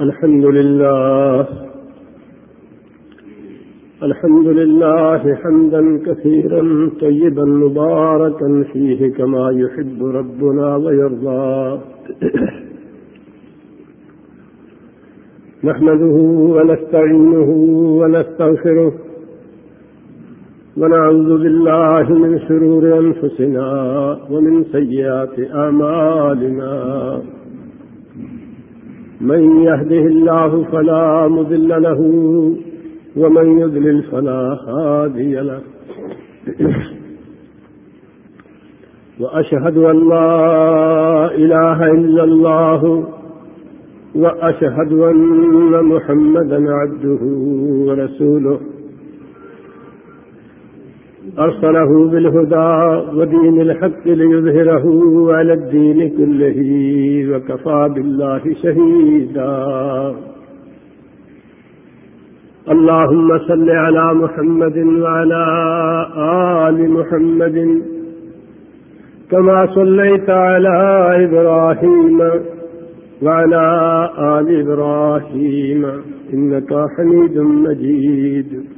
الحمد لله. الحمد لله حمدا كثيرا طيبا مباركا فيه كما يحب ربنا ويرضى. نحمده ونستعينه ونستغفره ونعوذ بالله من شرور أنفسنا ومن سيئات أعمالنا. من يهده الله فلا مذل له ومن يذلل فلا هادي له. وأشهد أن لا إله إلا الله وأشهد أن محمدا عبده ورسوله. أرسله بالهدى ودين الحق ليظهره على الدين كله وكفى بالله شهيدا. اللهم صل على محمد وعلى آل محمد كما صليت على إبراهيم وعلى آل إبراهيم إنك حميد مجيد.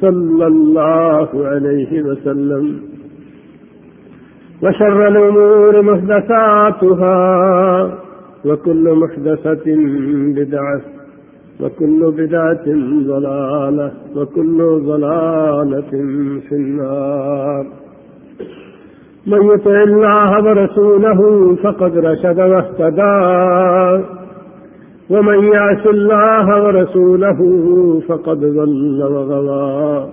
صلى الله عليه وسلم. وشر الأمور محدثاتها، وكل محدثة بدعة، وكل بدعة ضلالة، وكل ضلالة في النار. من يطع الله ورسوله فقد رشد واهتدى. ومن يعش الله ورسوله فقد ظل وغضى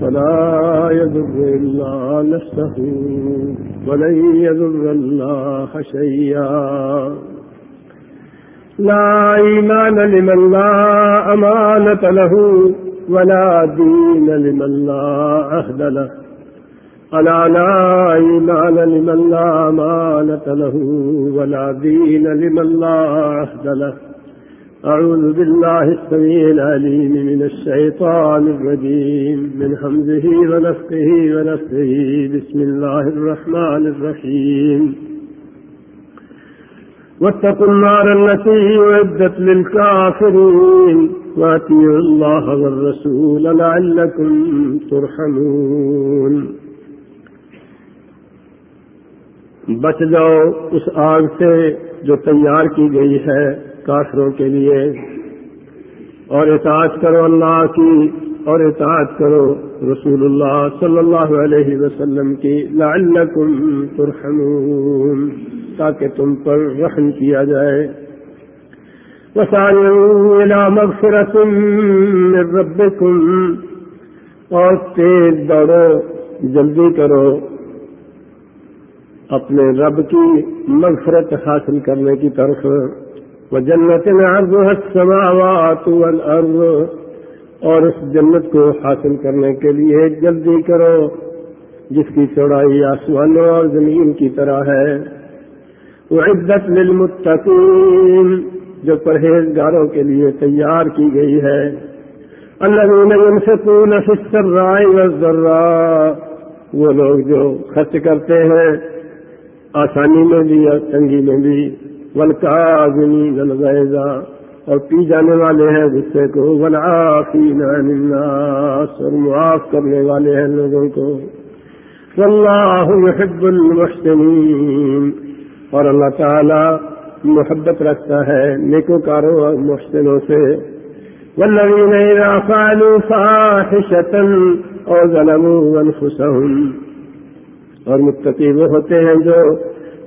فلا يذر إلا نفسه ولن يذر الله شيئا لا إيمان لمن لا أمانة له ولا دين لمن لا عهد له ألا لا إيمان لمن لا أمانة له ولا دين لمن لا عهد له أعوذ بالله السميع العليم من الشيطان الرجيم، من حمزه ونفقه ونفقه بسم الله الرحمن الرحيم. واتقوا النار التي وعدت للكافرين. واتيوا الله والرسول لعلكم ترحمون. بچ جاؤ اس آگ سے جو تیار کی گئی ہے کافروں کے لیے۔ اور اطاعت کرو اللہ کی اور اطاعت کرو رسول اللہ صلی اللہ علیہ وسلم کی۔ لعلکم ترحمون، تاکہ تم پر رحم کیا جائے۔ مغفرة من ربكم اور تیز دوڑو، جلدی کرو۔ اپنے رب کی مغفرت حاصل کرنے کی طرف۔ وجنت عرضها السماوات والارض اور اس جنت کو حاصل کرنے کے لیے جلدی کرو، جس کی چوڑائی آسمانوں اور زمین کی طرح ہے۔ وہ عزت للمتقین، جو پرہیزگاروں کے لیے تیار کی گئی ہے۔ اللہ سے پورن فسر رائے وہ لوگ جو خرچ کرتے ہیں، آسانی میں بھی اور تنگی میں بھی۔ والکاظمین الغیظ اور پی جانے والے ہیں غصے کو والعافین عن الناس اور معاف کرنے والے ہیں لوگوں کو۔ واللہ يحب المحسنین۔ اور اللہ تعالی محبت رکھتا ہے نیکوکاروں اور محسنوں سے۔ والذین اذا فعلوا فاحشة اور ظلموا انفسهم۔ اور متقی وہ ہوتے ہیں جو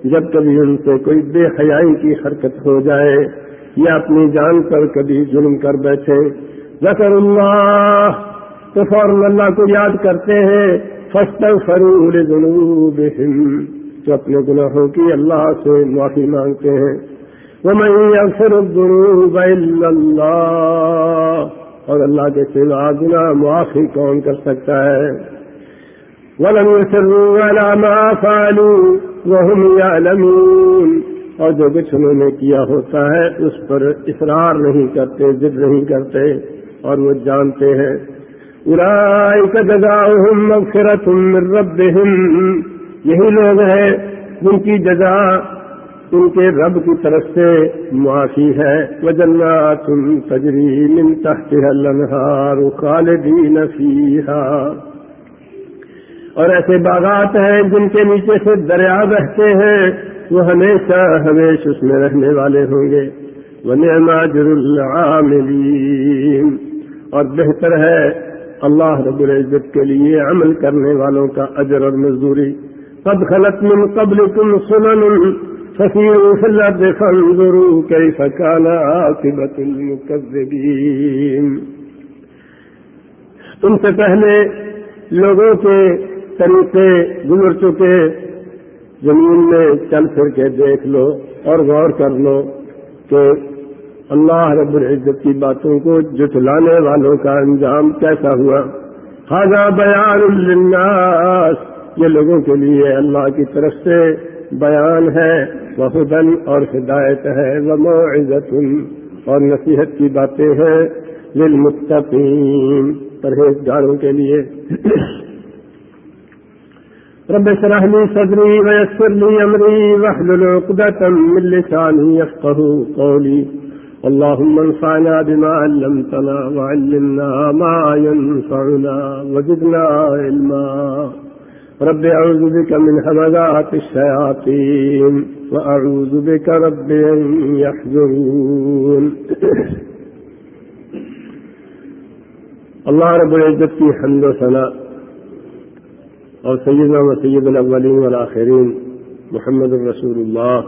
جب کبھی ان سے کوئی بے حیائی کی حرکت ہو جائے یا اپنی جان پر کبھی ظلم کر بیٹھے۔ ذکر اللہ، تو فوراً اللہ کو یاد کرتے ہیں۔ فسٹ فرور جنوب تو اپنے گناہوں کی اللہ سے معافی مانگتے ہیں۔ ومن يغفر الذنوب إلا الله۔ اور اللہ کے سوا گنا معافی کون کر سکتا ہے؟ ولم يسروا على ما فعلوا۔ وهم يعلمون اور جو کچھ انہوں نے کیا ہوتا ہے، اس پر اصرار نہیں کرتے، ضد نہیں کرتے، اور وہ جانتے ہیں۔ اولئك جزاؤهم مغفرة من ربهم یہی لوگ ہیں جن کی جزا ان کے رب کی طرف سے معافی ہے۔ وجنات تجری من تحتها الانہار خالدین فیہا۔ اور ایسے باغات ہیں جن کے نیچے سے دریا بہتے ہیں، وہ ہمیشہ ہمیش اس میں رہنے والے ہوں گے۔ وہ العاملین اور بہتر ہے، اللہ رب العزت کے لیے عمل کرنے والوں کا اجر اور مزدوری۔ قد خلت من قبلكم سنن فسيروا في الأرض فانظروا كيف كان عاقبة المكذبين۔ تم سے پہلے لوگوں کے طریقے گزر چکے زمین میں چل پھر کے دیکھ لو اور غور کر لو کہ اللہ رب العزت کی باتوں کو جٹلانے والوں کا انجام کیسا ہوا۔ خاصا بیان للناس۔ یہ لوگوں کے لیے اللہ کی طرف سے بیان ہے۔ وہ اور ہدایت ہے۔ وہ معزت اور نصیحت کی باتیں ہیں۔ للمتقین۔ پرہیزگاروں کے لیے۔ رب اشرح لي صدري ويسر لي امري واحلل عقدة من لساني يفقهوا قولي. اللهم انفعنا بما علمتنا وعلمنا ما ينفعنا وزدنا علما. رب أعوذ بك من همذات الشياطين وأعوذ بك رب أن يحذرون اللہ رب العزت کی حمد و ثنا اور سیدنا و سید الاولین والآخرین محمد الرسول اللہ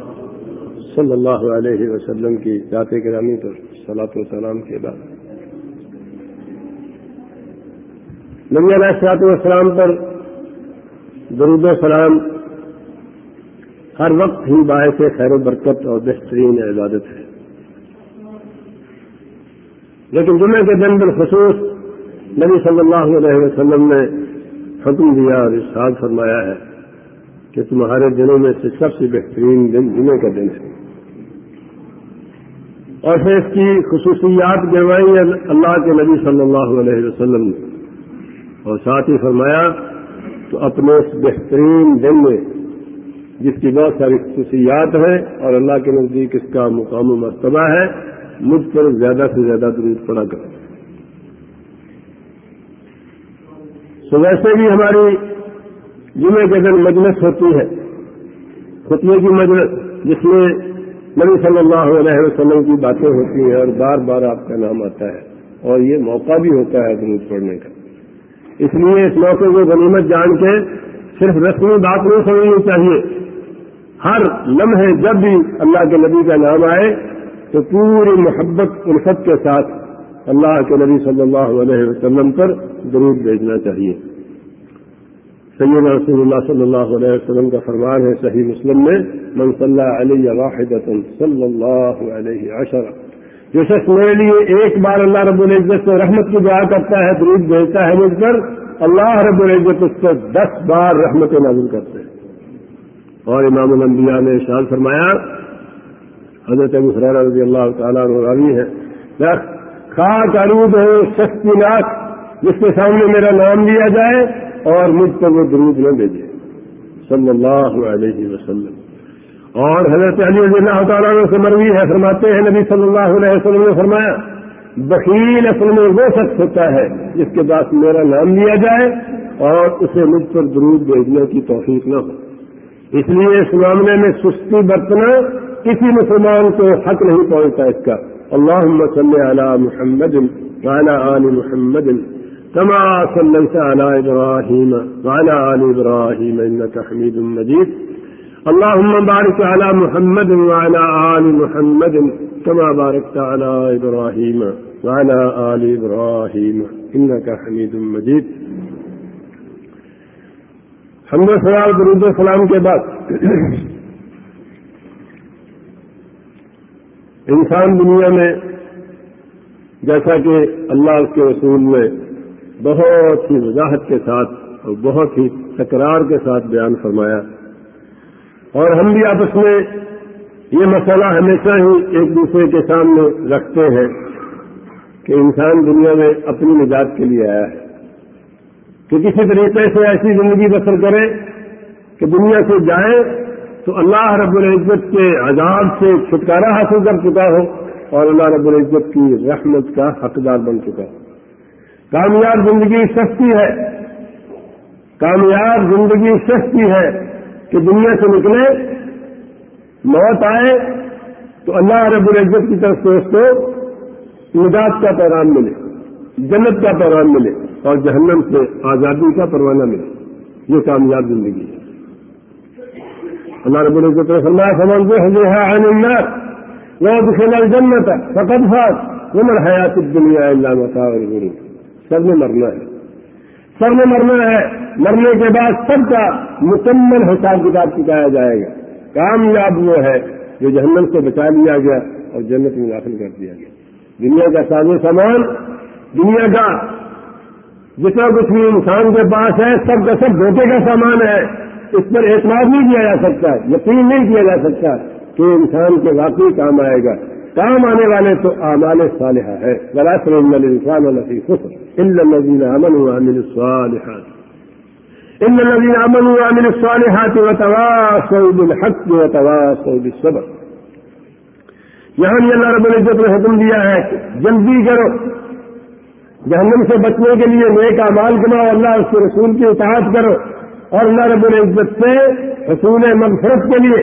صلی اللہ علیہ وسلم کی ذات گرامی پر صلاۃ و سلام کے بعد۔ نبی علیہ السلاط والسلام پر درود و سلام ہر وقت ہی باعث خیر و برکت اور بہترین عبادت ہے۔ لیکن جمعے کے دن بالخصوص نبی صلی اللہ علیہ وسلم نے حکم دیا اور ارشاد فرمایا ہے کہ تمہارے دنوں میں سے سب سے بہترین دن جمعے کا دن ہے۔ اور پھر اس کی خصوصیات گروائی اللہ کے نبی صلی اللہ علیہ وسلم نے۔ اور ساتھ ہی فرمایا تو اپنے اس بہترین دن میں جس کی بہت ساری خصوصیات ہیں اور اللہ کے نزدیک اس کا مقام و مرتبہ ہے، مجھ پر زیادہ سے زیادہ درود پڑا کر تو ویسے بھی ہماری جمعے کے دن مجلس ہوتی ہے۔ خطبے کی مجلس جس میں نبی صلی اللہ علیہ وسلم کی باتیں ہوتی ہیں اور بار بار آپ کا نام آتا ہے اور یہ موقع بھی ہوتا ہے درود پڑھنے کا۔ اس لیے اس موقع کو غنیمت جان کے صرف رسمی بات نہیں سمجھنی چاہیے۔ ہر لمحے جب بھی اللہ کے نبی کا نام آئے تو پوری محبت الفت کے ساتھ اللہ کے نبی صلی اللہ علیہ وسلم پر درود بھیجنا چاہیے۔ سید رسول اللہ صلی اللہ علیہ وسلم کا فرمان ہے، صحیح مسلم میں، من صلی علیہ واحد صلی اللہ علیہ عشرہ جو شخص میرے لیے ایک بار اللہ رب العزت سے رحمت کی دعا کرتا ہے، درود بھیجتا ہے، مجھ پر اللہ رب العزت اس پر دس بار رحمت نازل کرتے ہیں۔ اور امام الانبیاء نے اشار فرمایا، حضرت ابو رضی اللہ تعالیٰ راوی ہے خاک عروب ہے سستی ناک، جس کے سامنے میرا نام لیا جائے اور مجھ پر وہ درود نہ بھیجے صلی اللہ علیہ وسلم۔ اور حضرت علی رضی اللہ تعالیٰ سے مروی ہے، فرماتے ہیں، نبی صلی اللہ علیہ وسلم نے فرمایا بکیل اصل میں وہ شخص ہوتا ہے جس کے پاس میرا نام لیا جائے اور اسے مجھ پر درود بھیجنے کی توفیق نہ ہو۔ اس لیے اس معاملے میں سستی برتنا کسی مسلمان کو حق نہیں پہنچتا اس کا۔ اللہ صلی علی محمد وعلى آل محمد كما صليت على إبراهيم وعلى آل إبراهيم إنك حميد مجيد. اللهم بارك على محمد وعلى آل محمد كما باركت على إبراهيم وعلى آل إبراهيم إنك حميد مجيد. حمد سلام درود السلام کے بعد انسان دنیا میں جیسا کہ اللہ اس کے رسول میں بہت ہی وضاحت کے ساتھ اور بہت ہی تکرار کے ساتھ بیان فرمایا اور ہم بھی آپس میں یہ مسئلہ ہمیشہ ہی ایک دوسرے کے سامنے رکھتے ہیں کہ انسان دنیا میں اپنی نجات کے لیے آیا ہے کہ کسی طریقے سے ایسی زندگی بسر کرے کہ دنیا سے جائے تو اللہ رب العزت کے عذاب سے چھٹکارا حاصل کر چکا ہو اور اللہ رب العزت کی رحمت کا حقدار بن چکا ہو۔ کامیاب زندگی سستی ہے۔ کامیاب زندگی سستی ہے کہ دنیا سے نکلے، موت آئے تو اللہ رب العزت کی طرف سے اس کو نجات کا پیغام ملے، جنت کا پیغام ملے اور جہنم سے آزادی کا پروانہ ملے۔ یہ کامیاب زندگی ہے۔ اللہ رب العزت اللہ سمجھتے ہیں وہ دکھنا جنت فقط فاس وہ مر حیات دنیا اللہ متا اور گرو سب نے مرنا ہے۔ سب نے مرنا ہے۔ مرنے کے بعد سب کا مکمل حساب کتاب چکایا جائے گا۔ کامیاب وہ ہے جو جہنم سے بچا لیا گیا اور جنت میں داخل کر دیا گیا۔ دنیا کا ساز و سامان، دنیا کا جتنا کچھ بھی انسان کے پاس ہے، سب کا سب دھوکے کا سامان ہے۔ اس پر اعتماد نہیں کیا جا سکتا، یقین نہیں کیا جا سکتا کہ انسان کے واقعی کام آئے گا۔ کام آنے والے تو اعمال صالحہ ہے غلط انسان الفی خوش امن عامل الصالحات۔ ان الذين امنوا وعملوا الصالحات وتواصوا بالحق وتواصوا بالصبر۔ یہاں بھی اللہ رب العزت نے حکم دیا ہے جلدی کرو۔ جہنم سے بچنے کے لیے نیک اعمال کماؤ اللہ اس کے رسول کی اطاعت کرو۔ اور اللہ رب العزت سے حصول مغفرت کے لیے،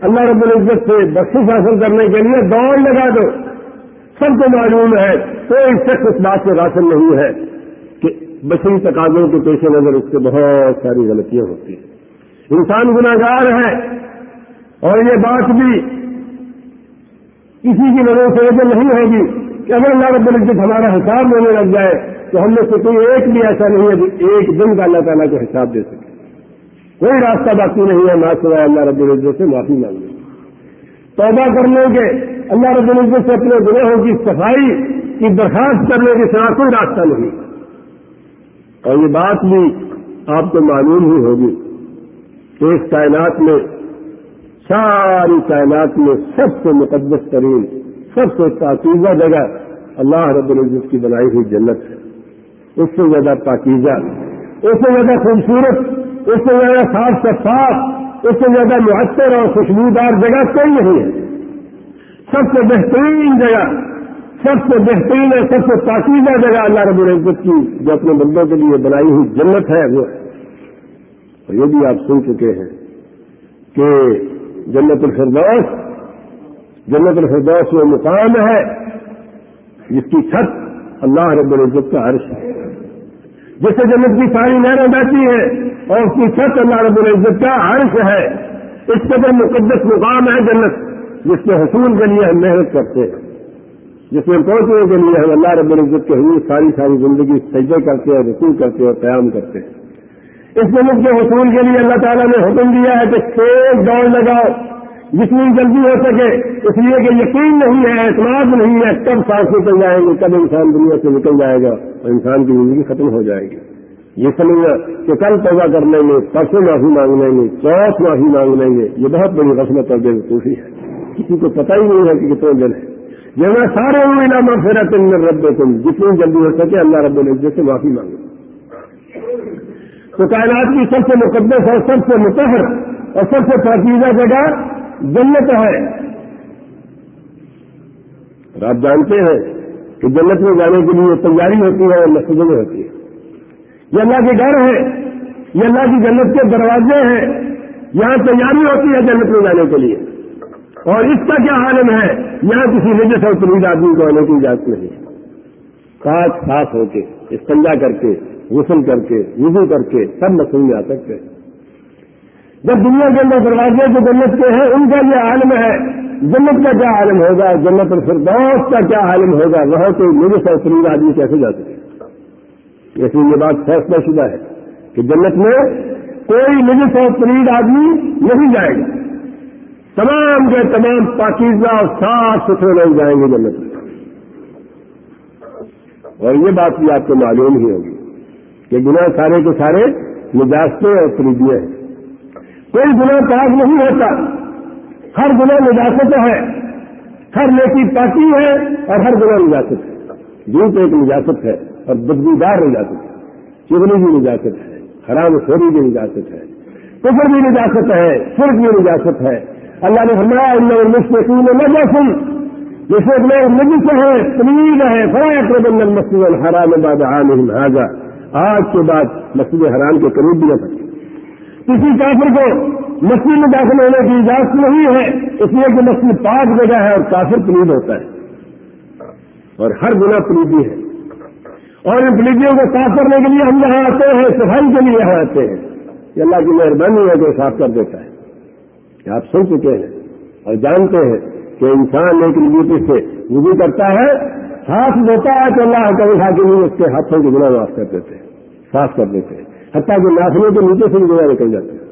اللہ رب العزت سے بخش حاصل کرنے کے لیے دوڑ لگا دو۔ سب کو معلوم ہے، کوئی شخص اس بات سے راشن نہیں ہے کہ بشری تقاضوں کے پیش نظر اس سے بہت ساری غلطیاں ہوتی ہیں۔ انسان گناگار ہے اور یہ بات بھی کسی کی نظر سے وجہ نہیں ہوگی کہ اگر اللہ رب العزت ہمارا حساب لینے لگ جائے تو ہم میں سے کوئی ایک بھی ایسا نہیں ہے کہ ایک دن کا اللہ تعالیٰ کو حساب دے سکے۔ کوئی راستہ باقی نہیں ہے، نہ سوائے اللہ رب العزت سے معافی مانگنے توبہ کرنے کے اللہ رب العزت سے اپنے گناہوں کی صفائی کی درخواست کرنے کے سوا کوئی راستہ نہیں۔ اور یہ بات بھی آپ کو معلوم ہی ہوگی کہ اس کائنات میں، ساری کائنات میں سب سے مقدس ترین، سب سے پاکیزہ جگہ اللہ رب العزت کی بنائی ہوئی جنت ہے۔ اس سے زیادہ پاکیزہ، اس سے زیادہ خوبصورت اس سے زیادہ صاف شفاف، اس سے زیادہ محسر اور خوشبودار جگہ کوئی نہیں ہے۔ سب سے بہترین جگہ، سب سے بہترین اور سب سے پاکیزہ جگہ اللہ رب العزت کی جو اپنے بندوں کے لیے بنائی ہوئی جنت ہے، وہ ہے۔ اور یہ بھی آپ سن چکے ہیں کہ جنت الفردوس جنت الفردوس وہ مقام ہے، جس کی چھت اللہ رب العزت کا عرش ہے۔ جس سے جنت کی ساری نہریں بہتی ہیں اور اس کی چھت اللہ رب العزت کا عرش ہے، اس قدر مقدس مقام ہے جنت، جس کے حصول کے لیے ہم محنت کرتے ہیں۔ جس میں پہنچنے کے لیے ہم اللہ رب العزت کے حضور ساری ساری زندگی سجدے کرتے ہیں، رسول کرتے اور قیام کرتے ہیں۔ اس ملک کے حصول کے لیے اللہ تعالیٰ نے حکم دیا ہے کہ تیز دوڑ لگاؤ۔ جتنی جلدی ہو سکے، اس لیے کہ یقین نہیں ہے، اعتماد نہیں ہے، کب سانس نکل جائیں گے کب انسان دنیا سے نکل جائے گا اور انسان کی زندگی ختم ہو جائے گی۔ یہ سمجھنا کہ کل پیدا کر لیں گے، پرسوں معافی مانگ لیں گے، چوتھ معافی مانگ لیں گے، یہ بہت بڑی رسمت اور بے وقوفی ہے۔ کسی کو پتہ ہی نہیں ہے کہ کتنے دن ہے جب سارے علامہ پھر تم رب تم جتنی جلدی ہو سکے، اللہ رب العزت سے معافی مانگو تو کائنات کی سب سے مقدس اور سب سے متحر اور سب سے پاکیزہ جگہ جنت ہے۔ اور آپ جانتے ہیں کہ جنت میں جانے کے لیے تیاری ہوتی ہے اور مسجدوں میں ہوتی ہے یہ اللہ کے گھر ہے۔ یہ اللہ کی جنت کے دروازے ہیں۔ یہاں تیاری ہوتی ہے جنت میں جانے کے لیے۔ اور اس کا کیا عالم ہے؟ یہاں کسی نجس اور پلیز آدمی کو آنے کی اجازت نہیں۔ خاص خاص ہو کے استنجا کر کے، غسل کر کے، وضو کر کے، سب مسئلے میں آ سکتے ہیں۔ جب دنیا کے اندر دروازے جو جنت کے ہیں، ان کا یہ عالم ہے۔ جنت کا کیا عالم ہوگا؟ جنت الفردوس کا کیا عالم ہوگا؟ وہاں کوئی نجس اور پلیز آدمی کیسے جا سکے ایسی یہ بات فیصلہ شدہ ہے کہ جنت میں کوئی نجس اور پرید آدمی نہیں جائے گا۔ تمام کے تمام پاکیزہ اور صاف ستھرے لوگ جائیں گے جنت میں۔ اور یہ بات بھی آپ کو معلوم ہی ہوگی کہ گناہ سارے کے سارے نجاستیں اور فریدیاں ہیں۔ کوئی گناہ پاک نہیں ہوتا۔ ہر گناہ نجاست ہے۔ ہر نیکی پاکی ہے اور ہر گناہ نجاست ہے۔ دودھ ایک نجاست ہے اور بدبودار نجاست ہے۔ چگنی بھی نجاست ہے۔ حرام خوری بھی نجاست ہے۔ کفر بھی نجاست ہے۔ فرق بھی نجاست ہے۔ اللہ نے فرمایا اللہ مسلم میں نہ جیسے لوگ نجس ہے پلیز ہے فرائے پربندن مسجد الحرام بعد عام حاضہ آج کے بعد مسجد حرام کے قریب بھی نہ کسی کافر کو مسجد میں داخل ہونے کی اجازت نہیں ہے، اس لیے کہ مسجد پاک جگہ ہے اور کافر پلید ہوتا ہے۔ اور ہر گنا پلیدی ہے۔ اور ان پلیدیوں کو صاف کرنے کے لیے ہم یہاں آتے ہیں، صفائی کے لیے یہاں آتے ہیں۔ یہ اللہ کی مہربانی ہے جو صاف کر دیتا ہے۔ کہ آپ سن چکے ہیں اور جانتے ہیں کہ انسان ایک نیتی سے وضو کرتا ہے۔ ہاتھ دیتا ہے تو اللہ کا اٹھا کے اس کے ہاتھوں کے گنا معاف کر دیتے ہیں۔ صاف کر دیتے ہیں۔ حتیٰ کہ ناخنوں کے نیچے سے بھی گنا نکل جاتے ہیں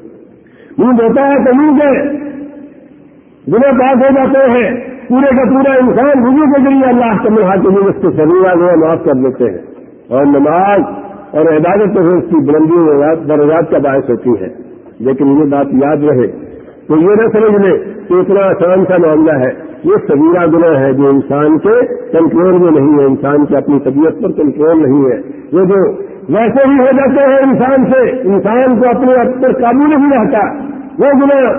منہ دیتا ہے تو منہ کے گنا پاس ہو جاتے ہیں، پورے کا پورا انسان وضو کے ذریعے اللہ کے مل کے لیے اس کے شریر گنا معاف کر دیتے ہیں۔ اور نماز اور عبادت تو اس کی بلندی درجات کا باعث ہوتی ہے لیکن یہ بات یاد رہے تو یہ نہ سمجھ لیں کہ اتنا آسان سا معاملہ ہے۔ یہ سبیرہ گناہ ہے جو انسان کے کنٹرول میں نہیں ہے، انسان کی اپنی طبیعت پر کنٹرول نہیں ہے۔ وہ جو ویسے ہی ہو جاتے ہیں انسان سے، انسان کو اپنے آپ پر قابو نہیں رہتا۔ وہ گناہ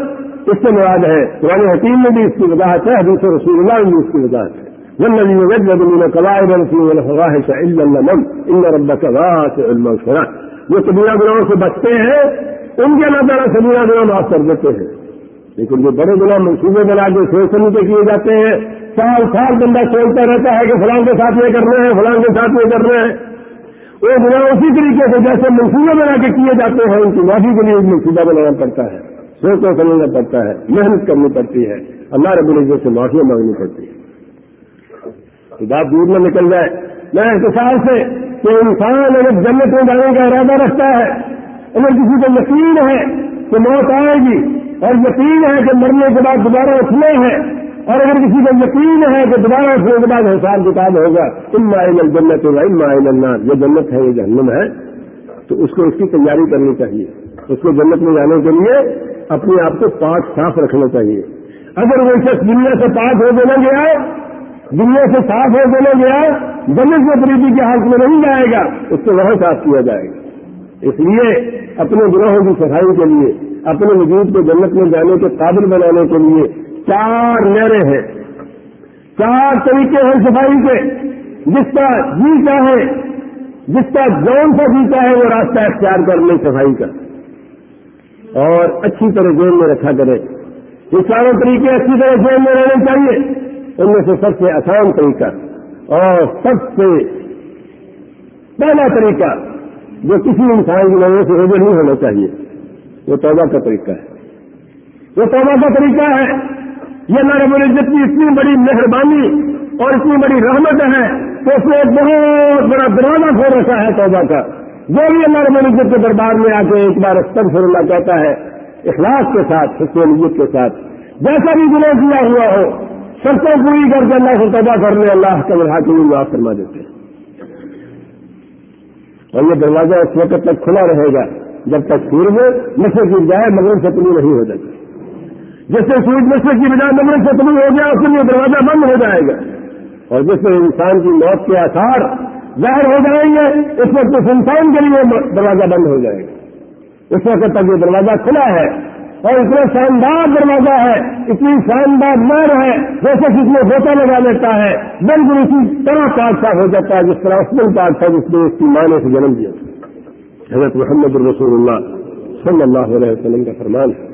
اس سے مراد ہے۔ قرآن حکیم میں بھی اس کی وضاحت ہے، حدیث رسول اللہ میں بھی اس کی وضاحت ہے۔ والذي من الا اللمم ان ربك واسع المغفرة۔ جو کبیرہ گناہوں سے بچتے ہیں، ان کے اللہ تعالیٰ سبیرہ گناہ معاف کر دیتے ہیں۔ لیکن جو بڑے گنا منصوبے بنا کے سوچ سمجھ کے کیے جاتے ہیں، سال سال بندہ سوچتا رہتا ہے کہ فلاں کے ساتھ یہ کرنا ہے فلاں کے ساتھ یہ کرنا ہے وہ گنا اسی طریقے سے جیسے منصوبے بنا کے کیے جاتے ہیں، ان کی معافی کے لیے منصوبہ بنانا پڑتا ہے۔ سوچنا سمجھنا پڑتا ہے، محنت کرنی پڑتی ہے۔ اللہ رب العزت سے معافی مانگنی پڑتی ہے۔ بات دور میں نکل جائے۔ میں احتساب سے کہ انسان اگر جنت میں جانے کا ارادہ رکھتا ہے، اگر کسی کو یقین ہے کہ موت آئے گی اور یقین ہے کہ مرنے کے بعد دوبارہ اٹھنے ہیں۔ اور اگر کسی کو یقین ہے کہ دوبارہ اٹھنے کے بعد حساب کتاب ہوگا ان مائل جنت ہوگا ان مائل اللہ یہ جنت ہے، یہ جہنم ہے، تو اس کو اس کی تیاری کرنی چاہیے۔ اس کو جنت میں جانے کے لیے اپنے آپ کو پاک صاف رکھنا چاہیے۔ اگر وہ شخص دنیا سے پاک ہو دینا گیا، دنیا سے صاف ہو دینا گیا، جنت میں فریدی کے حالت میں نہیں جائے گا، اس کو وہاں صاف کیا جائے گا۔ اس لیے اپنے گروہوں کی صفائی کے لیے اپنے وجود کو جنت میں جانے کے قابل بنانے کے لیے چار نہریں ہیں۔ چار طریقے ہیں صفائی کے۔ جس کا جی چاہے جس کا جون سا جی چاہے وہ راستہ اختیار کر لیں صفائی کا اور اچھی طرح جیل میں رکھا کرے۔ یہ چاروں طریقے اچھی طرح جیل میں رہنے چاہیے۔ ان میں سے سب سے آسان طریقہ اور سب سے پہلا طریقہ جو کسی انسان کی نظر سے روزے نہیں ہونا چاہیے۔ وہ توبہ کا طریقہ ہے۔ وہ توبہ کا طریقہ ہے۔ یہ اللہ رب العزت کی اتنی بڑی مہربانی اور اتنی بڑی رحمت ہے کہ اس نے ایک بہت بڑا دروازہ کھول رکھا ہے توبہ کا۔ جو بھی اللہ رب العزت کے دربار میں آ کے ایک بار استغفر اللہ کہتا ہے، اخلاص کے ساتھ، حسن کے ساتھ۔ جیسا بھی گناہ کیا ہوا ہو، سب کو پوری کر کے اللہ سے توبہ کر لے، اللہ کا برہا کے لیے فرما دیتے۔ ہیں اور یہ دروازہ اس وقت تک کھلا رہے گا۔ جب تک سورج نشے گر جائے مغرب سے طلوع نہیں ہو جائے جس سے سورج نشے کی بجائے مغرب سے طلوع ہو گیا اس کے لیے دروازہ بند ہو جائے گا۔ اور جس میں انسان کی موت کے آثار ظاہر ہو جائیں گے، اس وقت اس انسان کے لیے دروازہ بند ہو جائے گا۔ اس وقت تک یہ دروازہ کھلا ہے۔ اور اتنا شاندار دروازہ ہے، اتنی شاندار مر ہے، جیسے کس میں ہوتا لگا لیتا ہے۔ بالکل اسی طرح پاک ہو جاتا ہے، جس طرح اسمل پاک تھا، جس نے اس کی ماں نے سے جنم دیا حضرت محمد الرسول اللہ صلی اللہ علیہ وسلم کا فرمان ہے۔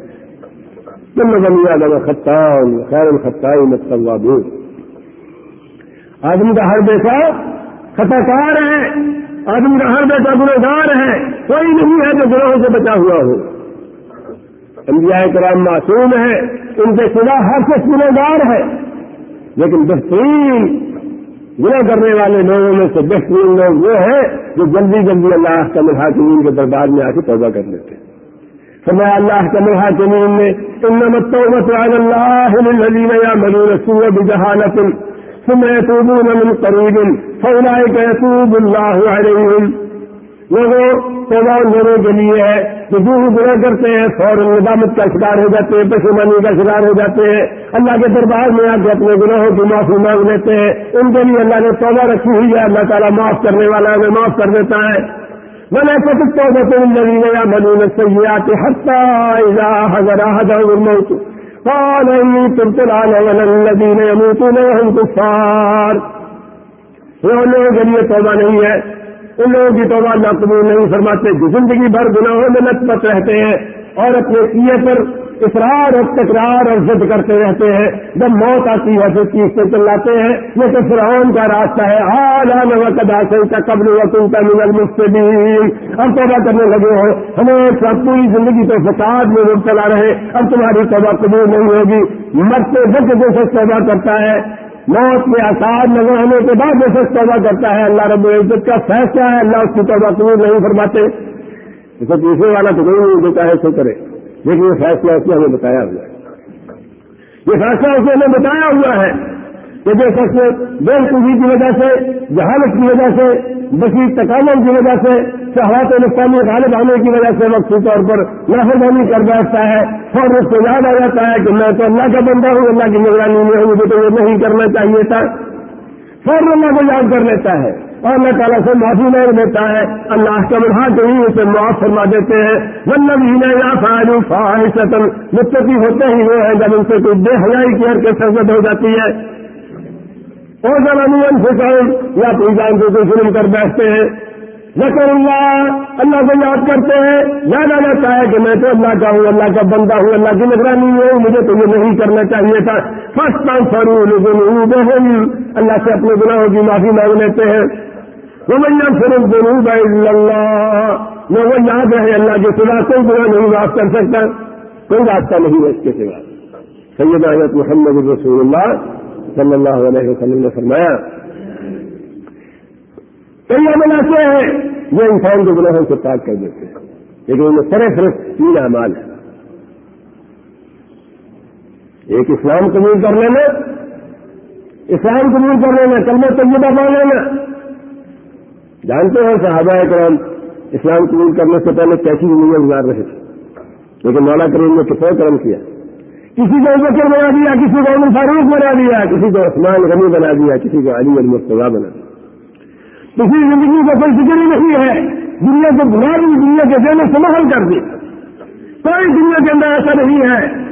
خطان خیر الخطائی مطلب آدمی کا ہر بیٹا خطا کار ہے، آدمی کا ہر بیٹا گنہگار ہے، کوئی نہیں ہے جو گروہوں سے بچا ہوا ہو۔ انبیاء کرام معصوم ہیں، ان کے سوا ہر شخص گنہگار ہے، لیکن بہترین گنا کرنے والے لوگوں میں سے بہترین لوگ وہ ہیں جو جلدی جلدی اللہ کا الحاکمین کے دربار میں آ کے توبہ کر لیتے ہیں۔ فرمایا اللہ کے ملحا نے میں التوبة على الله للذين يعملون السوء بجهالة ثم يتوبون من قريب فأولئك يتوب الله عليهم لوگوں توبہ لوگوں کے لیے ہے، جو جو برا کرتے ہیں، فوراً ندامت کا شکار ہو جاتے ہیں پشمانی کا شکار ہو جاتے ہیں۔ اللہ کے دربار میں آ کے اپنے گناہوں کی معافی مانگ لیتے ہیں۔ ان کے لیے اللہ نے توبہ رکھی ہوئی ہے۔ اللہ تعالیٰ معاف کرنے والا ہے معاف کر دیتا ہے۔ میں نے سکتا ہوں کہ لگی گیا مدون سے آتے ہتھا حضر حضر موت قال إني تبت العالم الذين وهم لوگوں کے لیے توبہ نہیں ہے۔ ان لوگوں کی توبہ اللہ قبول نہیں فرماتے، جو زندگی بھر گناہوں میں لت پت رہتے ہیں اور اپنے کیے پر اصرار اور تکرار اور ضد کرتے رہتے ہیں۔ جب موت آتی ہے پھر چیز سے چلاتے ہیں؟ یہ تو فرعون کا راستہ ہے۔ آلان وقت آسن کا قبل وقت کا مل مجھ سے بھی اب توبہ کرنے لگے ہو ہمیں پوری زندگی تو فساد میں مبتلا رہے۔ اب تمہاری توبہ قبول نہیں ہوگی۔ مرتے وقت جیسے توبہ کرتا ہے۔ موت کے آثار نظر آنے کے بعد جیسے توبہ کرتا ہے، اللہ رب العزت کا فیصلہ ہے، اللہ اس کی توبہ قبول نہیں فرماتے۔ اسے دوسرے والا تو کوئی نہیں دیتا ہے سو کرے۔ لیکن یہ فیصلہ اس نے ہمیں بتایا ہوا ہے۔ یہ فیصلہ اس نے ہمیں بتایا ہوا ہے۔ کہ جو شخص بے خوشی کی وجہ سے، جہالت کی وجہ سے بسی تکامل کی وجہ سے، شہوات نقصانی غالب آنے کی وجہ سے وقت طور پر لاہدانی کر بیٹھتا ہے اور اس کو یاد آ جاتا ہے کہ میں تو اللہ کا بندہ ہوں، اللہ کی نگرانی میں ہوں، مجھے تو یہ نہیں کرنا چاہیے تھا۔ فوراً اللہ کو یاد کر لیتا ہے اور اللہ تعالیٰ سے معافی مانگ دیتا ہے۔ اللہ کا بڑھا کے ہی اسے معاف فرما دیتے ہیں۔ ولب ہی یا فائدو فائشن ہوتے ہی وہ ہیں جب ان سے کوئی بے حیائی کی حرکت سرزد ہو جاتی ہے۔ اور زبان سے یا کوئی جان کو کوئی ظلم کر بیٹھتے ہیں۔ ذکر اللہ اللہ کو یاد کرتے ہیں۔ یاد آ جاتا ہے کہ میں تو اللہ کا ہوں، اللہ کا بندہ ہوں، اللہ کی نگرانی ہوں، مجھے تو یہ نہیں کرنا چاہیے تھا۔ فرسٹ ٹائم فرول اللہ سے اپنے گناہوں کی معافی مانگ لیتے ہیں۔ وہ بھیا فرم ضرور اللہ وہ یاد رہے اللہ کے سوا کوئی گناہ نہیں معاف کر سکتا۔ کوئی راستہ نہیں ہے اس کے سوا۔ سید محمد رسول اللہ صلی اللہ علیہ وسلم نے فرمایا کئی عمل ایسے ہیں جو انسان کے گناہوں سے پاک کر دیتے ہیں۔ لیکن ان میں سر فرق تین اعمال ہے ایک اسلام قبول کر لینا، اسلام قبول کر لینا، کلمہ تجربہ مان لینا۔ جانتے ہیں صحابہ کرام، اسلام قبول کرنے سے پہلے کیسی زندگی گزار رہے تھے؟ لیکن مولا کریم نے کتنا کرم کیا۔ کسی کو بکر بنا دیا، کسی کو عمر فاروق بنا دیا، کسی کو عثمان غنی بنا دیا، کسی کو علی المرتضا بنا دیا۔ کسی زندگی کا کوئی فکر ہی نہیں ہے۔ دنیا کو بلا دی دنیا کے ذہن سے محل کر دی کوئی دنیا کے اندر ایسا نہیں ہے۔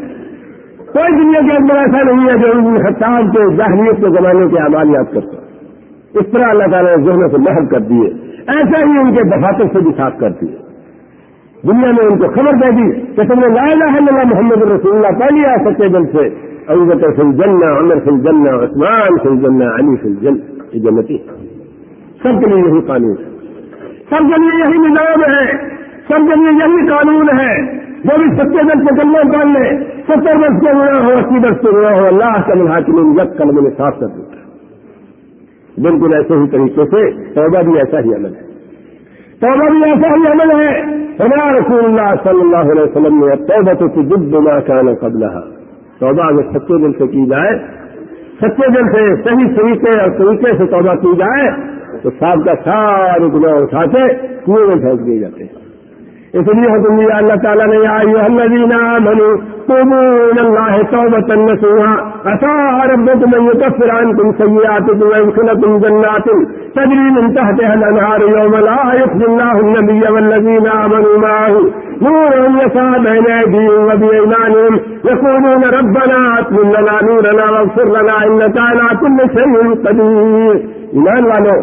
کوئی دنیا کے اندر ایسا نہیں ہے جو ان خطاب کے ظاہریت کے زمانے کے اعمال یاد کرتا اس طرح اللہ تعالیٰ نے ذہنوں سے محل کر دیے۔ ایسا ہی ان کے دفاتر سے بھی صاف کر دیے۔ دنیا میں ان کو خبر دے دی کہ تم نے لا الہ الا اللہ محمد رسول اللہ پہلی آ سکے دل سے۔ ابو بکر فی الجنہ، عمر فی الجنہ، عثمان فی الجنہ، علی فی الجنہ، یہ جنتی سب کے لیے یہی قانون ہے۔ سب کے لیے یہی نظام ہے۔ سب کے لیے یہی قانون ہے۔ وہ بھی سچے دل سے کلمہ کر لے ستر برس سے ہوا ہو، اسی برس سے ہوا ہو، اللہ کا حاکم یک کلم نے صاف کر دیتا بالکل ایسے ہی طریقے سے توبہ بھی ایسا ہی عمل ہے۔ توبہ بھی ایسا ہی عمل ہے۔ خدا رسول اللہ صلی اللہ علیہ وسلم نے توبہ تو کی دب بنا کہنا قبل توبہ اگر سچے دل سے کی جائے، سچے دل سے صحیح طریقے اور طریقے سے توبہ کی جائے، تو صاحب کا سارے گنا اٹھا کے کنویں میں پھینک دیے جاتے۔ ہیں اس لیے حکم دیا اللہ تعالیٰ نے آئی الذین آمنوا توبوا الى الله توبة نصوحا۔ عسى ربكم ان يكفر عنكم سيئاتكم ويدخلكم جنات۔ تجري من تحتها الانهار يوم لا يخزي الله النبي والذين آمنوا معه. نورا يسعى بين ايديهم وبايمانهم يقولون ربنا اتمم لنا نورنا واغفر لنا انك على كل شيء قدير. ایمان والو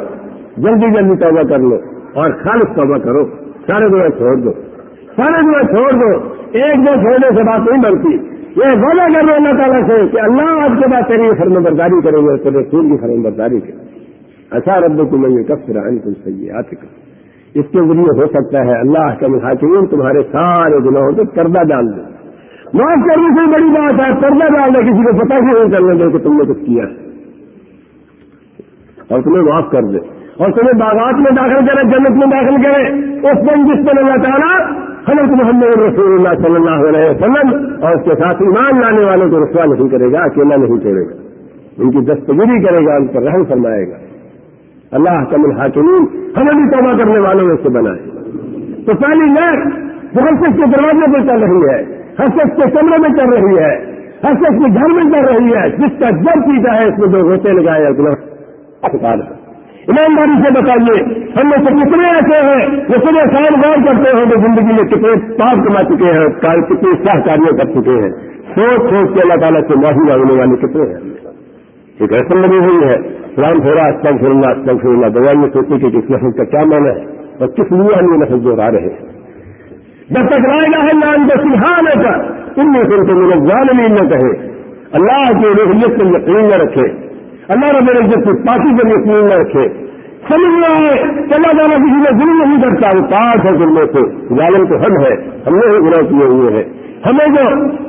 جلدی جلدی توبہ کر لو اور خالص توبہ کرو. سارے گنا چھوڑ دو. سارے گنا چھوڑ دو. ایک دو چھوڑنے سے بات نہیں بنتی. یہ وعدہ کر رہے اللہ تعالیٰ سے کہ اللہ آپ کے بعد تیری فرم برداری کریں گے تو رسول کی فرم برداری کریں گے. اچھا رب کو میں یہ کب فرائن اس کے ذریعے ہو سکتا ہے اللہ کا محاکمین تمہارے سارے گناہوں کو پردہ ڈال دیں معاف کرنے سے بڑی بات ہے، پردہ ڈال دیں کسی کو پتہ ہی نہیں کرنے دے کہ تم نے کچھ کیا۔ اور تمہیں معاف کر دے۔ اور تمہیں باغات میں داخل کرے، جنت میں داخل کرے۔ اس دن جس پر اللہ تعالیٰ حضرت محمد رسول اللہ صلی اللہ علیہ وسلم اور اس کے ساتھ ایمان لانے والوں کو رسوا نہیں کرے گا، اکیلا نہیں چھوڑے گا۔ ان کی دستگیری کرے گا، ان پر رحم فرمائے گا۔ اللہ کم الحاکمین ہمیں بھی توبہ کرنے والوں میں سے بنائے۔ تو پہلی لہر وہ ہر شخص کے دروازے پہ چل رہی ہے ہر شخص کے کمرے میں چل رہی ہے ہر شخص کے گھر میں چل رہی ہے، جس کا جب پیتا ہے اس میں دو روتے لگائے اخبار ایمانداری سے بتائیے، ہم میں سے کتنے ایسے ہیں جو کتنے سال غور کرتے ہیں کہ زندگی میں کتنے پاپ کما چکے ہیں کتنے سہکاریاں کر چکے ہیں۔ سوچ سوچ کے اللہ تعالیٰ سے معافی مانگنے والے کتنے ہیں؟ ایک رسم بنی ہوئی ہے، سلام پھیرا استم پھر اللہ استم پھر اللہ بغیر میں سوچے کہ کس نسل کا کیا مانا ہے اور کس لیے ہم یہ نسل جو آ رہے ہیں۔ جب تک رائے گا ہے نام کو سنہانے کا ان میں سے میرے ظالمین نہ کہے اللہ کی روحیت پر یقین نہ رکھے۔ اللہ رب العزت کی پارٹی پر یقین نہ رکھے۔ سمجھ میں آئے کہ اللہ تعالیٰ کسی میں ظلم نہیں کرتا، وہ پاس ہے ظلموں سے۔ ظالم تو ہم ہے ہم نے ہی گناہ کیے ہوئے ہیں۔ ہمیں جو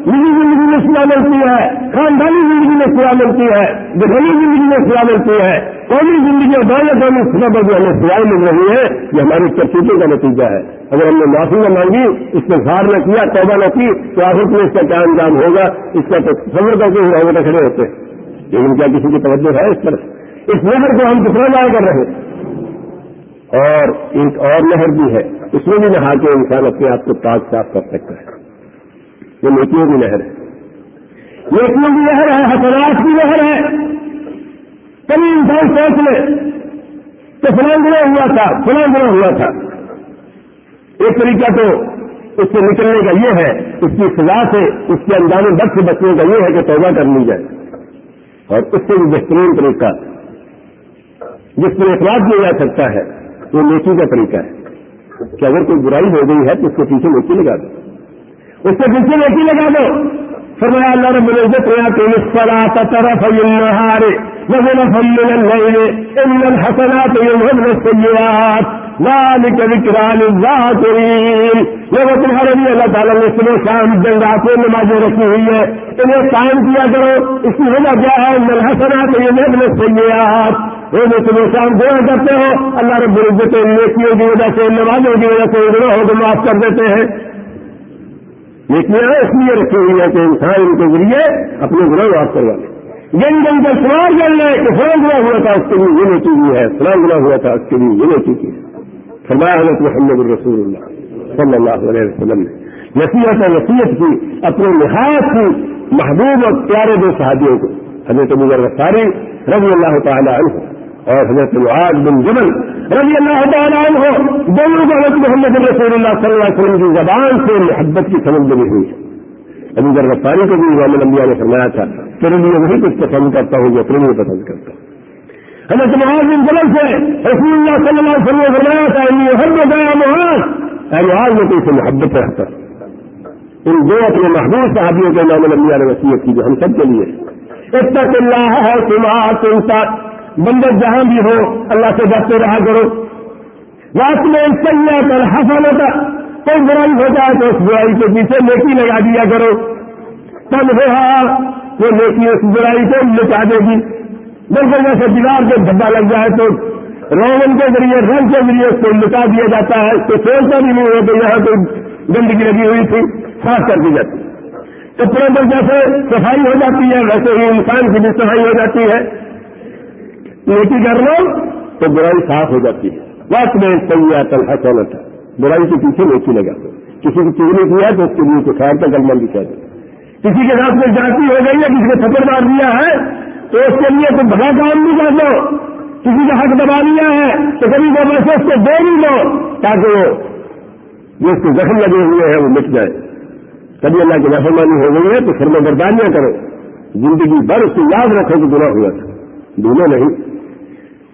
نجی زندگی میں سلا ملتی ہے، خاندانی زندگی میں سلا ملتی ہے گھریلو زندگی میں سلا ملتی ہے، قومی زندگی اور دولت قومی سطح پر جو ہمیں سلائی مل رہی ہے، یہ ہماری ترکیبوں کا نتیجہ ہے۔ اگر ہم نے معافی نہ مانگی، اس نے گھار نہ کیا، توبہ نہ کی، تو آخر میں اس کا کیا انجام ہوگا؟ اس کا تو سفر کر کے ہی کھڑے ہوتے لیکن کیا کسی کی توجہ ہے اس طرف؟ اس نہر کو ہم کتنا ضائع کر رہے ہیں؟ اور ایک اور نہر بھی ہے، اس میں بھی نہا کے انسان اپنے آپ کو پاک صاف کر سکتا ہے۔ یہ نیکیوں کی نہر ہے۔ نیکیوں کی نہر ہے، حسنات کی نہر ہے۔ کبھی انسان سوچ لے کہ فلاں گنا ہوا تھا، فلاں گنا ہوا تھا۔ ایک طریقہ تو اس سے نکلنے کا یہ ہے، اس کی سزا سے، اس کے انجام بد سے بچنے کا یہ ہے کہ توبہ کر لی جائے۔ اور اس سے بھی بہترین طریقہ جس پر اخلاق کیا جا سکتا ہے، وہ نیکی کا طریقہ ہے۔ کہ اگر کوئی برائی ہو گئی ہے تو اس کے پیچھے نیکی لگا دو۔ اس سے پیچھے نیکی لگا دو؟ فرمایا اللہ رب العزت کہ اس پر آتا طرف النهار وزلفا من الليل ان الحسنات يذهبن السيئات ذلك ذكرى للذاكرين یہ وہ تمہارے لیے اللہ تعالیٰ نے صبح شام دن رات میں نمازیں رکھی ہوئی ہے انہیں قائم کیا کرو. اس کی وجہ کیا ہے؟ ان الحسنات يذهبن السيئات وہ جو صبح شام دعا کرتے ہو، اللہ رب العزت نیکیوں کی وجہ سے، نمازوں کی وجہ سے گروہوں کو معاف کر دیتے ہیں. نیکیاں اس لیے رکھی ہوئی ہے کہ انسان ان کے ذریعے اپنے گروہ واپس کروا لے۔ یعنی جن جن کا سوال کر لے کہ فلاں گنا ہوا تھا، اس کے لیے یہ نیچی ہوئی ہے، فلاں گنا ہوا تھا، اس کے لیے یہ نیچی کی فرمایا حضرت محمد الرسول اللہ صلی اللہ علیہ وسلم نے۔ نصیحت اور نصیحت کی اپنے لحاظ کی محبوب اور پیارے دو صحابیوں کو، حضرت مجر رساری رضی اللہ تعالیٰ عنہ اور حضرت معاذ بن جبل رضی اللہ تعالیٰ عنہ، دونوں کو حضرت محمد رسول اللہ صلی اللہ علیہ وسلم کی زبان سے محبت کی سمجھ بنی ہوئی ابھی ذر رفتاری کو بھی امام الانبیاء نے فرمایا تھا تیرے لیے وہی کچھ پسند کرتا ہوں جو اپنے لیے پسند کرتا ہوں۔ حضرت معاذ بن جبل سے رسول اللہ صلی اللہ علیہ وسلم نے فرمایا تھا ان محبت ہے معاذ. اے معاذ، میں تو اسے محبت رہتا ان دو اپنے محبوب صحابیوں کے امام الانبیاء نے وسیعت کی، جو ہم سب کے لیے اتق اللہ ہے تمہارا تم بندر جہاں بھی ہو، اللہ سے ڈرتے رہا کرو۔ رات میں سیاح کر حسن ہوتا، کوئی برائی ہو جائے تو اس برائی کے پیچھے نیکی لگا دیا کرو۔ تب ہوا وہ نیکی اس برائی کو لچا دے گی۔ بلکہ جیسے دیوار کے دھبا لگ جائے تو رومن کے ذریعے رنگ کے ذریعے اس کو لٹا دیا جاتا ہے۔ تو سوچتا بھی نہیں ہو کہ یہاں کوئی گندگی لگی ہوئی تھی، صاف کر دی جاتی۔ کپڑوں پر جیسے صفائی ہو جاتی ہے، ویسے ہی انسان کی بھی صفائی ہو جاتی ہے۔ نیکی کر لو تو برائی صاف ہو جاتی ہے۔ بس میں سیاح تنخواہ چلنا تھا برائی کے پیچھے نیکی لگا دو۔ کسی کی چگنی کیا تو اس کے لیے کچھ خیر کا گلمن بھی کہہ دو کسی کے ساتھ میں جاتی ہو گئی ہے کسی نے تھپڑ مار دیا ہے تو اس کے لیے تو بڑا کام بھی کر دو۔ کسی کا حق دبا لیا ہے تو کبھی وہ پیسے اس کو دے بھی دو تاکہ وہ جو اس کو زخم لگے ہوئے ہیں وہ مٹ جائے۔ کبھی اللہ کی نفرمانی ہو گئی ہے تو فرما برداریاں کرو۔ زندگی بھر اس کو یاد رکھو کہ گناہ ہوا تھا۔ دونوں نہیں۔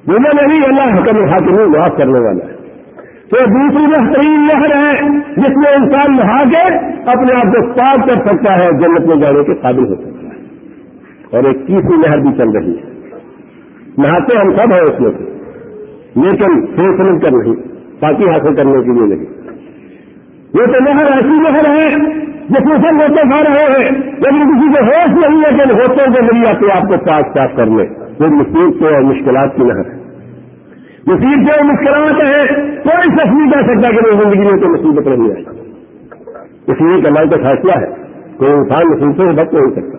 دونوں نہیں، اللہ حکم حاکم معاف کرنے والا ہے۔ تو دوسری بہترین لہر ہے جس میں انسان نہا کے اپنے آپ کو پاک کر سکتا ہے، جنت میں جانے کے قابل ہو سکتا ہے۔ اور ایک تیسری لہر بھی چل رہی ہے۔ نہاتے ہم سب ہیں اس میں سے۔ لیکن سوچ سمجھ کر نہیں، پاکی حاصل کرنے کے لیے نہیں۔ یہ تو لہر ایسی لہر ہے جس میں ہوتے کھا رہے ہیں، لیکن کسی کو ہوش نہیں ہے کہ ہوتے کے ذریعے آپ کو پاک صاف کر لیں وہ مصیبتیں اور مشکلات کی نہر ہے۔ مصیبتیں اور مشکلات ہیں کوئی شخص نہیں کہہ سکتا کہ میری زندگی میں کوئی مصیبت نہیں آئی اس لیے کہ کا فیصلہ ہے، کوئی انسان مصیبتوں سے بچ نہیں سکتا۔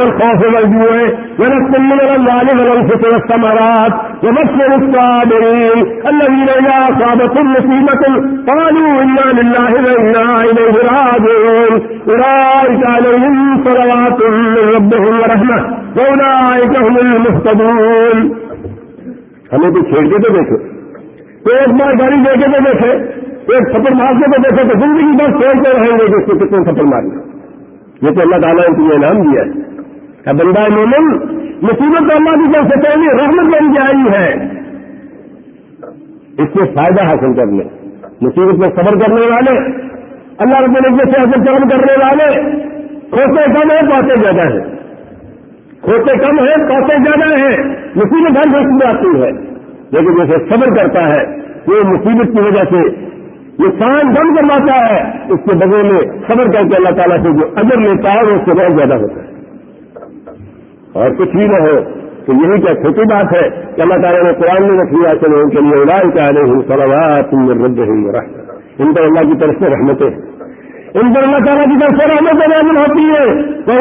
الخوف والجوع ونفس من الاموال والانفس والثمرات وبشر الصابرين الذين اذا اصابتهم مصيبه قالوا انا لله وانا اليه راجعون. اولئك عليهم صلوات من ربهم ورحمه واولئك هم المهتدون. ہمیں تو چھیڑ کے تو دیکھو. تو ایک بار گاڑی دے کے تو دیکھے. ایک تھپڑ مار کے تو دیکھے تو زندگی بھر سوچتے رہیں گے کہ اس کو کتنے تھپڑ مارنا یہ تو اللہ تعالیٰ نے تمہیں انعام دیا ہے۔ بندہ مومن مصیبت اللہ کی طرف سے پہلے رحمت بن جائی ہے۔ اس سے فائدہ حاصل کرنے، مصیبت میں صبر کرنے والے، اللہ رب العزت سے حاصل کرم کرنے والے کھوتے کم ہیں پوتے زیادہ ہیں۔ کھوتے کم ہیں پوتے زیادہ ہیں۔ مصیبت ہر وقت میں آتی ہے، لیکن جیسے صبر کرتا ہے، وہ مصیبت کی وجہ سے یہ کام دم کرواتا ہے، اس کے بدلے میں صبر کر کے اللہ تعالیٰ سے جو اجر لیتا ہے، وہ اس سے بہت زیادہ ہوتا ہے۔ اور کچھ بھی نہ ہو، تو یہی کیا چھوٹی بات ہے کہ اللہ تعالیٰ نے قرآن میں رکھی آتے ہیں ان کے لیے اڑائی کا رہے ہوں سلامات ان پر اللہ کی طرف سے رحمتیں۔ ان پر اللہ تعالیٰ کی طرف سے رحمتیں نازل ہوتی ہے تو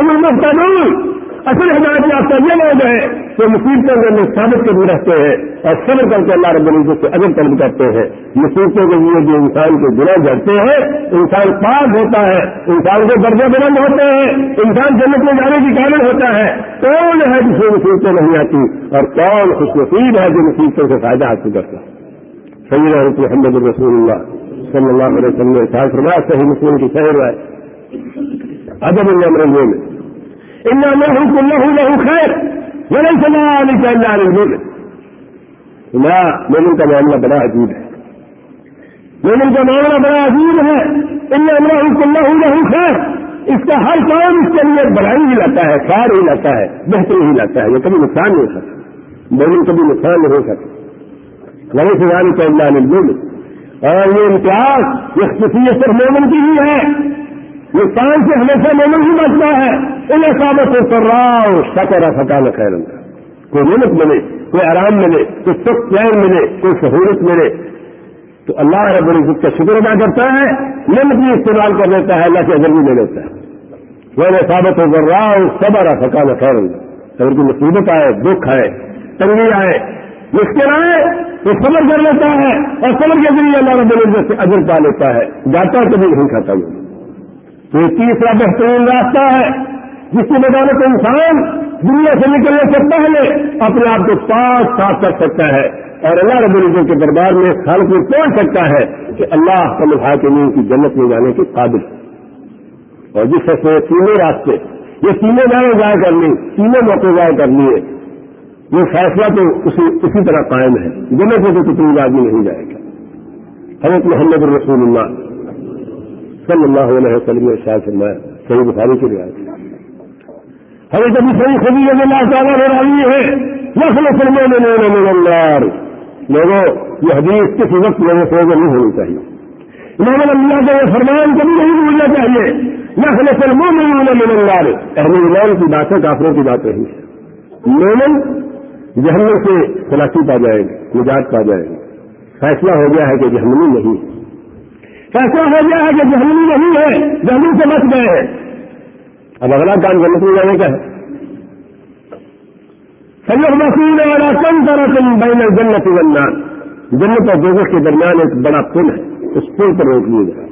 ہم مختلف اصل ہدایت یافتہ یہ لوگ ہیں کہ مصیبتوں کے اندر ثابت کرنے رہتے ہیں اور صبر کر کے اللہ رب العزت سے اگر طلب کرتے ہیں۔ مصیبتوں کے لیے جو انسان کے گناہ جڑتے ہیں، انسان پاک ہوتا ہے، انسان کے درجے بلند ہوتے ہیں، انسان جنت میں جانے کی قابل ہوتا ہے۔ کون ہے جس مصیبتیں نہیں آتی؟ اور کون خوش نصیب ہے جو مصیبتوں سے فائدہ حاصل کرتا ہے؟ سید محمد رسول اللہ صلی اللہ علیہ وسلم نے صحیح مسلم کی شہر ہے۔ ادب اللہ میں ان له كله له خير، وليس ذلك الا للمؤمن لا مومن کا معاملہ بڑا عجیب ہے مومن کا معاملہ بڑا عجیب ہے ان له كله له خير. اس کا ہر کام اس کے لیے بڑھائی ہی لاتا ہے، خیر ہی لاتا ہے، بہتری ہی لاتا ہے، یہ کبھی نقصان نہیں ہو سکتا۔ مومن کبھی نقصان نہیں ہو سکتا۔ لگے سے جانے کا اور یہ امتیاز، یہ خصوصیت صرف مومن کی ہی ہے۔ یہ کام سے ہمیشہ مومن ہی بچتا ہے۔ ان انہیں کامت کر رہا ہوں شکر فکان خیر کوئی محنت ملے، کوئی آرام ملے، کوئی سکھ چین ملے، کوئی سہولت ملے۔ تو اللہ رب العزت کا شکر ادا کرتا ہے نمک بھی استعمال کر لیتا ہے اللہ سے اگر بھی لے لیتا ہے۔ وہ ثابت ہو کر رہا ہوں صبر فکان خیر اگر کوئی مصیبت آئے، دکھ آئے تنگی آئے، مشکل آئے، تو صبر کر لیتا ہے۔ اور صبر کے ذریعے اللہ رب العزت سے اجر پا لیتا ہے۔ جاتا کبھی نہیں کھاتا۔ ہوں یہ تیسرا بہترین راستہ ہے جس کی بدولت انسان دنیا سے نکلنے سے پہلے اپنے آپ کو پاس صاف کر سکتا ہے۔ اور اللہ رب العزت کے دربار میں خالق میں پہنچ سکتا ہے کہ اللہ کا محاکمین کی جنت میں جانے کے قابل اور جس سے تینوں راستے، یہ تینوں جانے ضائع کر لی تینوں موقع ضائع کر لیے، یہ فیصلہ تو اسی اسی طرح قائم ہے۔ جنت میں تو کتنی آدمی نہیں جائے گا۔ حضرت محمد الرسول اللہ صلی اللہ علیہ وسلم نے شاہ فرمایا، صحیح بخاری کی رعایت ہمیں کبھی صحیح خبی رضی اللہ تعالیٰ نے رائی ہے نسل فلموں میں نہیں لوگوں، یہ حدیث کسی وقت میرے سے نہیں ہونی چاہیے۔ امام اللہ کا یہ فرمان کبھی نہیں بھولنا چاہیے۔ نسل فلموں میں نہیں اللہ اہل ایمان کی باتیں کافروں کی بات رہی ہے مومن جہنم سے خلاصی پا جائے گی نجات پا جائے گی فیصلہ ہو گیا ہے کہ جہنمی نہیں ہے ایسا ہو گیا ہے کہ جہنمی نہیں ہے، جہنم سے بچ گئے ہیں۔ اب اگلا کام جنت میں جانے کا ہے۔ سید مسین والا کم طرح سے بین جنت بننا جنت اور دوزخ کے درمیان ایک بڑا پل ہے، اس پل پر روک لیے جائیں۔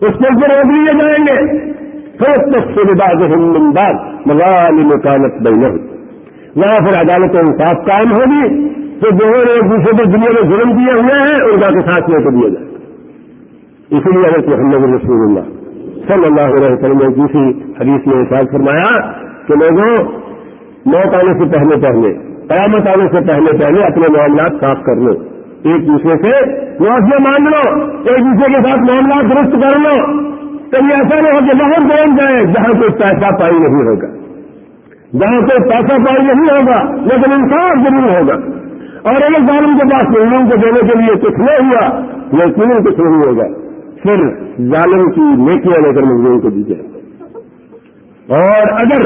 اس پل پر روک لیے جائیں گے۔ بعد مغال مکانت بین وہاں پھر عدالت انصاف قائم ہوگی۔ تو دونوں نے ایک دوسرے کو دنیا میں ظلم دیے ہوئے ہیں، ان کا کے ساتھ لے کے دیا جائے۔ اسی لیے حضرت محمد رسول اللہ صلی اللہ علیہ وسلم نے جی دوسری حدیث میں احساس فرمایا کہ لوگوں، موت آنے سے پہلے پہلے، قیامت آنے سے پہلے پہلے اپنے معاملات صاف کر لو۔ ایک دوسرے سے معافیا مانگ لو، ایک دوسرے کے ساتھ معاملات درست کر لو۔ کبھی ایسا نہیں ہو کہ بہت پہنچ جائے، جہاں کوئی پیسہ پائی نہیں ہوگا۔ جہاں کوئی پیسہ پائی نہیں ہوگا، لیکن انصاف ضرور ہوگا۔ اور اگر ظالم کے پاس لوگوں کو دینے کے لیے کچھ نہیں ہوا، لیکن کچھ نہیں ہوگا۔ پھر ظالم کی نیکیاں لے کر مزدور کو دی جائے اور اگر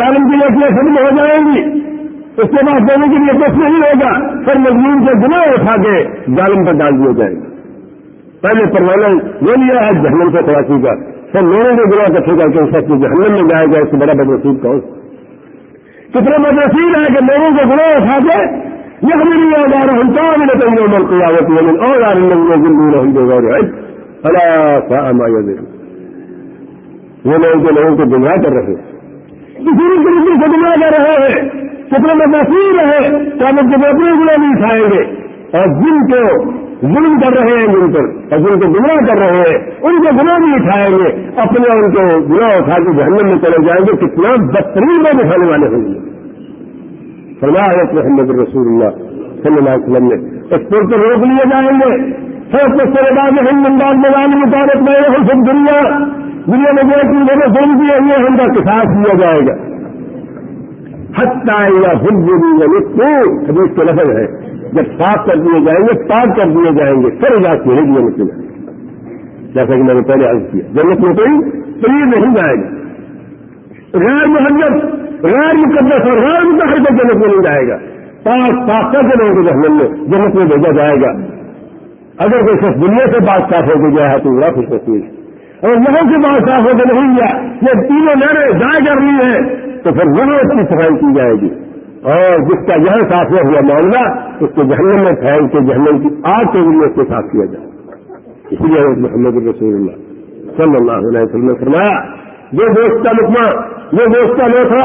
ظالم کی نیکیاں ختم ہو جائیں گی، اس کے بعد دینے کے لیے کچھ نہیں ہوگا، پھر مزدور سے گنا اٹھا کے ظالم پر ڈال دیا جائے گا پہلے پروانہ یہ لیا ہے جہنم سے خلاصی کا سب لوگوں کے گنا کٹھے کر کے سب جہنم میں جائے گا، اس سے بڑا بدنسیب کون؟ کتنا بدنسیب ہے کہ لوگوں کو گنا اٹھا کے یہ ہمیں نہیں آ رہا ہم کہاں بھی نکل گئے قیامت اور آ رہے ہیں زندگی رہی وہ لوگ جو لوگوں کو گمراہ کر رہے کسی بھی طریقے سے گمراہ کر رہے ہیں کتنے میں محفوظ ہے کیا وہ اپنے گنا نہیں کھائیں گے. اور جن کو ظلم کر رہے ہیں جن پر، اور جن کو گناہ کر رہے ہیں، ان کو گناہ بھی اٹھائیں گے. اپنے ان کو گناہ اٹھا کے جہنم میں چلے جائیں گے، کتنا بدترین میں اٹھانے والے ہوں گے. فرمایا ہے محمد رسول اللہ صلی اللہ علیہ وسلم نے، اس پور پر روک لیے جائیں گے. سب کو سر میں لانے میں سب دنیا دنیا میں جو کہ میرے ظلم دیے ہوئے ہیں ان کا کساس لیا جائے گا۔ حتہ یا ہندو حدیث کے لفظ ہے جب صاف کر دیے جائیں گے پاک کر دیے جائیں گے، سر علاج میرے لیے مسلم جیسا کہ میں نے پہلے عرض کیا، جنت میں کوئی شریر نہیں جائے گا۔ غیر محمد غیر مقدس اور غیر متحر تک جنت میں نہیں جائے گا۔ پانچ صاف کر کے لوگوں کو جہنم میں؟ جنت میں بھیجا جائے گا۔ اگر کوئی صرف دنیا سے بات صاف ہو کے گیا ہے تو بڑا خوش نصیب اور یہاں سے بات صاف ہو کے نہیں گیا، یہ تینوں لہریں ضائع کرنی ہے تو پھر وہاں اس کی صفائی کی جائے گی۔ اور جس کا یہاں صاف ہوا معاملہ، اس کو جہنم میں پھیل کے جہنم کی آگ کے ذریعے اس کو صاف کیا جائے۔ اسی لیے محمد رسول اللہ صلی اللہ علیہ وسلم نے فرمایا، یہ دوست کا لکما یہ دوست کا لوسا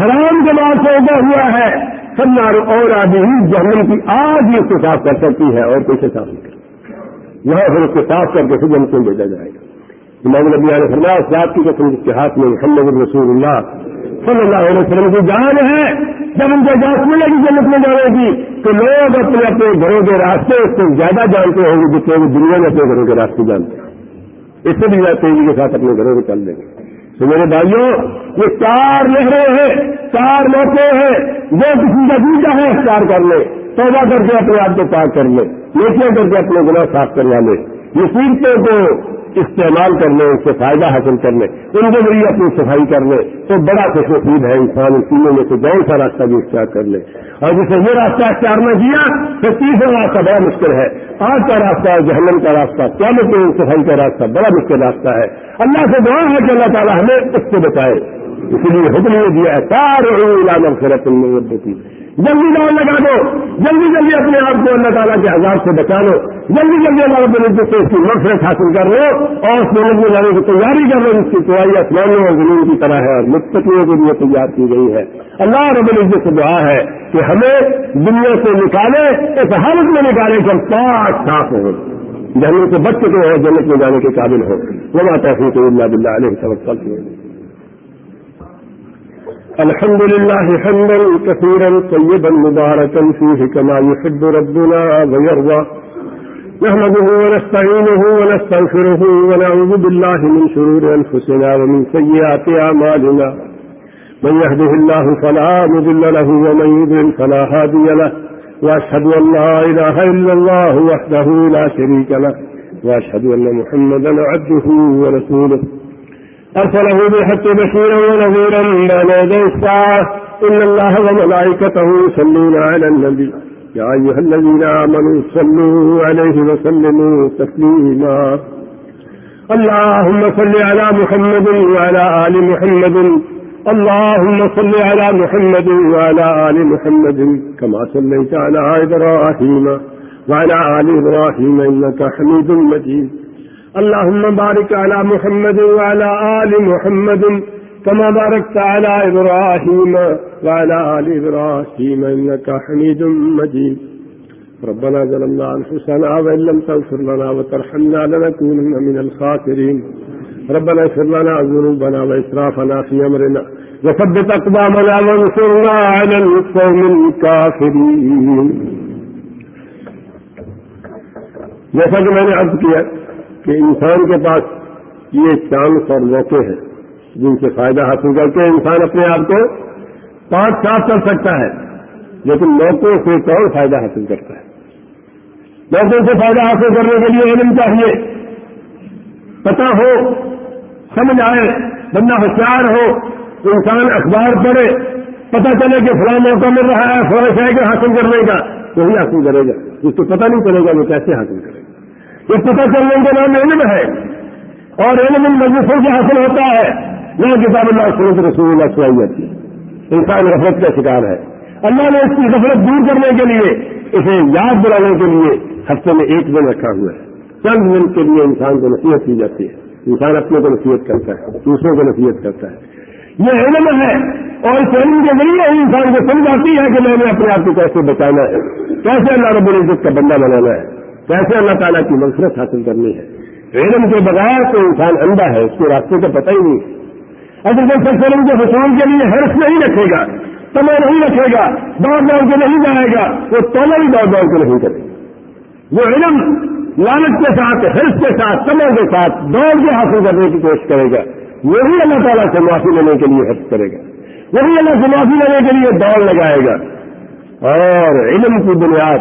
حرام کے بعد سے اگا ہوا ہے سب اور آدمی جہنم کی آگ ہی اس کو صاف کر سکتی ہے اور کیسے صاف نہیں کرتی یہاں پھر اس کو صاف کر کے پھر جن کو بھیجا جائے گا؟ امام نبی علیہ فرمایا، اس بات کی قسم جس کے ہاتھ میں محمد رسول اللہ صلی اللہ علیہ وسلم کی جان ہے، جب ان کو اجازت ملے گی جنت میں جانے کی، تو لوگ اپنے اپنے گھروں کے راستے اس کو زیادہ جانتے ہوں گے جتنے وہ دنیا میں اپنے گھروں کے راستے جانتے ہیں۔ اس سے بھی زیادہ تیزی کے ساتھ اپنے گھروں میں چل دیں گے تو میرے بھائیوں، یہ چار لہریں ہیں، چار موقع ہیں۔ جو کسی کا جیتا ہے اختیار کر لے پیدا کر کے اپنے آپ کو پاک کر لے نیچے کر کے اپنے گناہ صاف کروا لے۔ مصیبتوں کو استعمال کر لیں، اس سے فائدہ حاصل کر لیں، ان کے ذریعے اپنی صفائی کر لیں، تو بڑا خوش نصیب ہے انسان اس تینوں میں سے کون سا راستہ بھی اختیار کر لے۔ اور جسے یہ راستہ اختیار نہ کیا تو تیسرا راستہ بڑا مشکل ہے۔ آج کا راستہ ہے جہنم کا راستہ کیا مطلب صفائی کا راستہ بڑا مشکل راستہ ہے۔ اللہ سے دعا ہے کہ اللہ تعالیٰ ہمیں اس سے بچائے۔ اسی لیے حکم نے دیا ہے سارے خرت کی جلدی دوڑ لگا دو، جلدی جلدی اپنے آپ کو اللہ تعالیٰ کے عذاب سے بچا لو۔ جلدی جلدی اللہ رب العزت سے اس کی مقصد حاصل کر لو۔ اور اس محنت میں جانے کی تیاری کر لو اس کی توائی آسمانوں اور زمین کی طرح ہے اور مستقبلوں کے لیے تیار کی گئی ہے۔ اللہ رب العزت سے دعا ہے کہ ہمیں دنیا سے نکالے، اس حالت میں نکالے کہ ہم پاک صاف ہوں۔ جہنم سے بچ چکے ہیں، جنت میں جانے کے قابل ہو وہ بات ہے اللہ بلّہ علیہ سبق الحمد لله حمدا كثيرا طيبا مباركا فيه كما يحب ربنا ويرضى. نحمده ونستعينه ونستغفره ونعوذ بالله من شرور أنفسنا ومن سيئات أعمالنا. من يهده الله فلا مذل له ومن يذل فلا هادي له. وأشهد أن لا إله إلا الله وحده لا شريك له. وأشهد أن محمدا عبده ورسوله. أرسله بالحق بشيرا ونذيرا بين يدي الساعة إن الله وملائكته يصلون على النبي. يا أيها الذين آمنوا صلوا عليه وسلموا تسليما. اللهم صل على محمد وعلى آل محمد. اللهم صل على محمد وعلى آل محمد كما صليت على إبراهيم وعلى آل إبراهيم إنك حميد مجيد. اللهم بارك على محمد وعلى آل محمد كما باركت على إبراهيم وعلى آل إبراهيم إنك حميد مجيد. ربنا ظلمنا أنفسنا وإن لم تغفر لنا وترحمنا لنكونن من الخاسرين. ربنا اغفر لنا ذنوبنا وإسرافنا في أمرنا. وثبت أقدامنا وانصرنا على القوم الكافرين. جیسا کہ میں نے عرض کیا کہ انسان کے پاس یہ چانس اور موقع ہے جن سے فائدہ حاصل کر کے انسان اپنے آپ کو پانچ صاف کر سکتا ہے، لیکن موقعوں سے کون فائدہ حاصل کرتا ہے؟ موقعوں سے فائدہ حاصل کرنے کے لیے علم چاہیے۔ پتہ ہو، سمجھ آئے، بندہ ہوشیار ہو، انسان اخبار پڑھے، پتہ چلے کہ فلاں موقع مل رہا ہے، فلاں شہر حاصل کرنے کا، وہی حاصل کرے گا۔ جس کو پتہ نہیں چلے گا، وہ کیسے حاصل کرے گا؟ یہ پتہ چلنے کے نام علم ہے اور علم ان مجلسوں سے حاصل ہوتا ہے۔ نہ کتاب اللہ، سنت رسول اللہ صلاحیت کی۔ انسان غفلت کا شکار ہے۔ اللہ نے اس کی غفلت دور کرنے کے لیے، اسے یاد دلانے کے لیے ہفتے میں ایک دن رکھا ہوا ہے۔ چند دن کے لیے انسان کو نصیحت کی جاتی ہے۔ انسان اپنے کو نصیحت کرتا ہے، دوسروں کو نصیحت کرتا ہے۔ یہ علم ہے اور اس علم کے ذریعے انسان کو سمجھ آتی ہے کہ میں نے اپنے آپ کو کیسے بچانا ہے، کیسے اللہ رب العزت کا بندہ بنانا ہے۔ کیسے اللہ تعالیٰ کی مقصرت حاصل کرنی ہے؟ علم کے بغیر تو انسان اندھا ہے، اس کے راستے کا پتہ ہی نہیں۔ اگر کوئی شخص علم کے حصول کے لیے حرف نہیں رکھے گا تما نہیں رکھے گا دوڑ دوڑ کے نہیں جائے گا، وہ تولا بھی دوڑ دوڑ کے نہیں کرے گا۔ وہ علم لالچ کے ساتھ حرف کے ساتھ تما کے ساتھ دوڑ کے حاصل کرنے کی کوشش کرے گا۔ وہی اللہ تعالیٰ سے معافی لینے کے لیے حفظ کرے گا۔ وہی اللہ سے معافی لینے کے لیے دوڑ لگائے گا۔ اور علم کی بنیاد،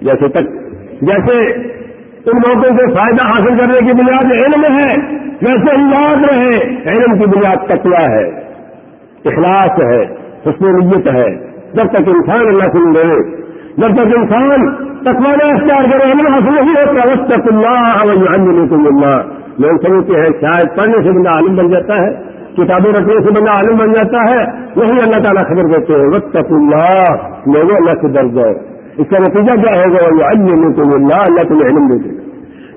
جیسے تک جیسے ان موقعوں سے فائدہ حاصل کرنے کی بنیاد علم ہے، ویسے یاد رہے، علم کی بنیاد تکوا ہے، اخلاص ہے، حسن نیت ہے۔ جب تک انسان اللہ سے لے جب تک انسان تکوانا اختیار کرے، علم حاصل نہیں ہوتا وقت تک اللہ اللہ لوگ سمجھتے ہیں شاید پڑھنے سے بندہ عالم بن جاتا ہے، کتابیں رکھنے سے بندہ عالم بن جاتا ہے، وہی اللہ تعالیٰ خبر دیتے ہیں۔ وقت اللہ لوگوں اللہ سے درد ہے اس کا نتیجہ کیا ہوگا؟ وہ علم تو اللہ اللہ تمہیں علم دے دے گا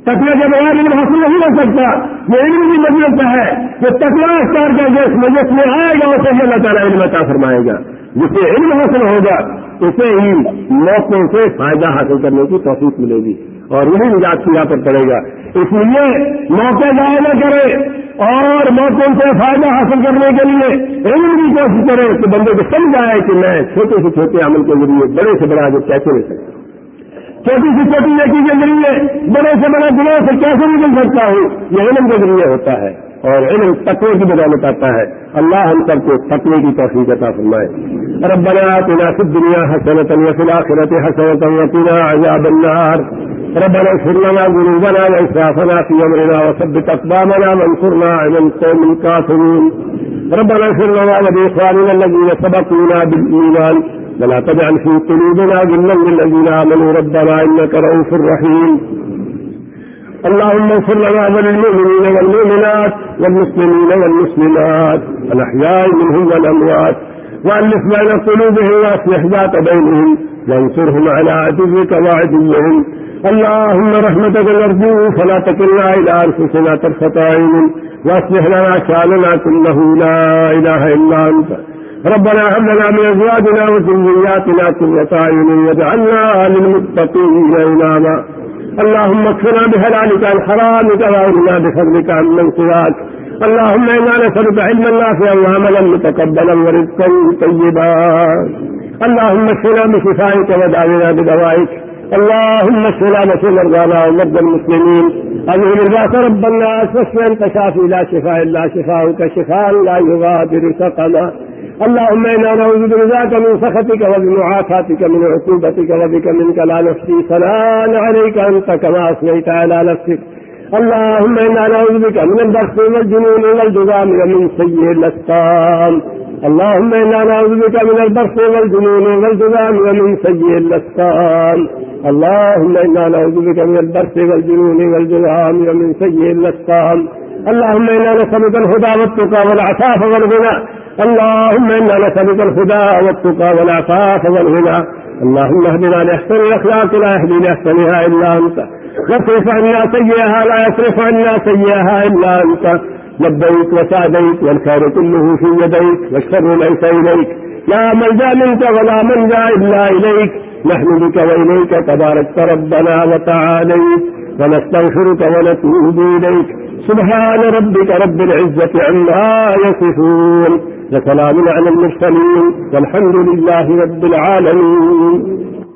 تکیا کے بغیر علم حاصل نہیں ہو سکتا، یہ علم کی مجلس ہے۔ جو تکوا اختیار کر کے اس مجلس میں آئے گا، اسے ہی اللہ تعالیٰ علم عطا فرمائے گا۔ جسے علم حاصل ہوگا، اسے ہی موقعوں سے فائدہ حاصل کرنے کی توفیق ملے گی۔ اور وہی نجات کی پر پڑے گا۔ اس لیے موقع ضائع نہ کرے۔ اور موقعوں سے فائدہ حاصل کرنے کے لیے علم کی کوشش کرے کہ بندے کو سمجھ آئے کہ میں چھوٹے سے چھوٹے عمل کے ذریعے بڑے سے بڑا جو کیسے لے سکتا ہوں؟ چھوٹی سے چھوٹی نیکی کے ذریعے بڑے سے بڑا گناہ سے کیسے نکل سکتا ہوں؟ یہ علم کے ذریعے ہوتا ہے اور علم تقوی کی بدولت آتا ہے۔ اللہ ہم سب کو تقوی کی توفیق عطا فرمائے۔ ربنا آتنا في الدنيا حسنة وفي الآخرة حسنة وقنا عذاب النار۔ ربنا اغفر لنا ذنوبنا وإسرافنا في أمرنا وثبت أقدامنا وانصرنا على القوم الكافرين. ربنا اغفر لنا ولإخواننا الذين سبقونا بالإيمان. ولا تجعل في قلوبنا غلا للذين آمنوا. ربنا إنك رؤوف رحيم. اللهم اغفر لنا وللمؤمنين والمؤمنات والمسلمين والمسلمات. الأحياء منهم والأموات. وألف بين قلوبهم وأصلح ذات بينهم. وانصرهم على عدوك وعدوهم اللهم رحمتك نرجو، فلا تكلنا إلى أنفسنا طرفة عين. وأصلح لنا شأننا كله، لا إله إلا أنت. ربنا هب لنا من أزواجنا وذرياتنا قرة أعين، واجعلنا للمتقين إماما. اللهم اكفنا بهلالك عن حرامك وأغننا بفضلك عن من سواك اللهم إنا نسألك علما نافعا وعملا متقبلا ورزقا طيبا. اللهم اشفنا بشفائك ودعونا بدوائك. اللهم اشفنا واشف مرضانا ومرضى المسلمين. اذهب الباس رب الناس. واشف انت شافي لا شفاء الا شفاؤك. شفاء لا يغادر سقما. اللهم انا نعوذ برضاك من سخطك وبمعافاتك من عقوبتك وبك منك لا نحصي ثناء عليك انت كما اثنيت على نفسك. اللهم انا نعوذ بك من البخس والجنون والجذام ومن سيء الاسقام اللهم انا نعوذ بك من البخس والجنون والجذام ومن سيء الاسقام اللهم انا نعوذ بك من البرس والجنون والجذام ومن سيء الاسقام اللهم انا نسالك الهدى والتقى والعفاف والغنى. اللهم انا نسالك الهدى والتقى والعفاف والغنى. اللهم اهدنا لاحسن الاخلاق لا يهدي لاحسنها الا انت واصرف عنا سيئها، لا يصرف عنا سيئها الا انت لبيك وسعديك، والخير كله في يديك، والشر ليس اليك لا ملجا منك ولا منجا الا اليك نحن بك واليك تبارك ربنا وتعاليك ونستغفرك ونتوب اليك سبحان ربك رب العزه عما يصفون. وسلام على المرسلين. والحمد لله رب العالمين.